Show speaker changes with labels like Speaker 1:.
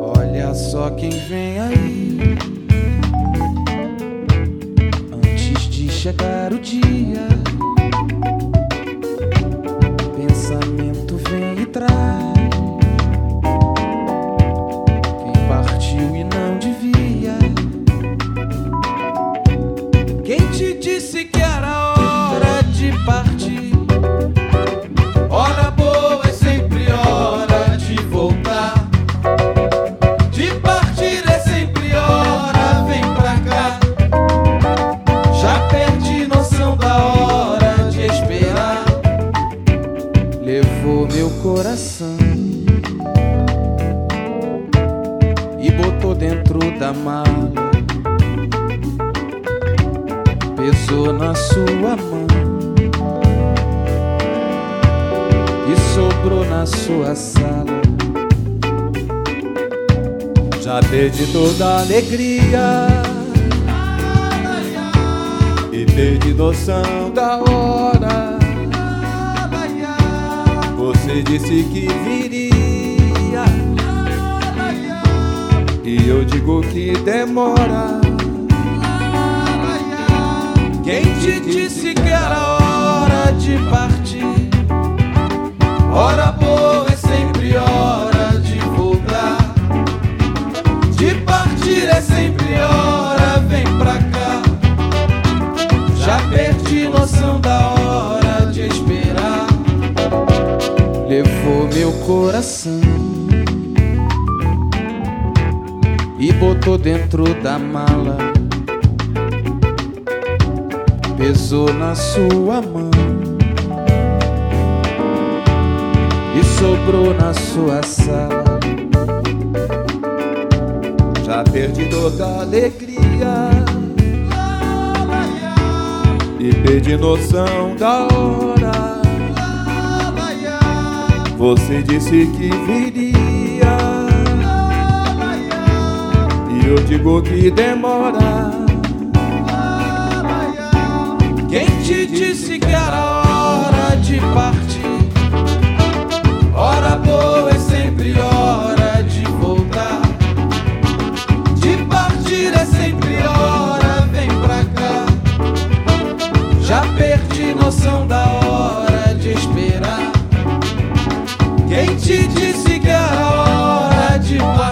Speaker 1: Olha só quem vem aí. Antes de chegar o dia, pensamento. levou meu coração e botou dentro da mala, pesou na sua mão e sobrou na sua sala.
Speaker 2: Já perdi toda a alegria e perdi noção da hora. Você disse que viria e eu digo que demora.
Speaker 1: Quem te disse que era hora de partir? Hora Levou meu coração e botou dentro da mala. Pesou na sua mão e sobrou na sua sala.
Speaker 2: Já perdi toda alegria e perdi noção da hora. Você disse que viria e eu digo que demora.
Speaker 1: Quem te disse que era hora de partir?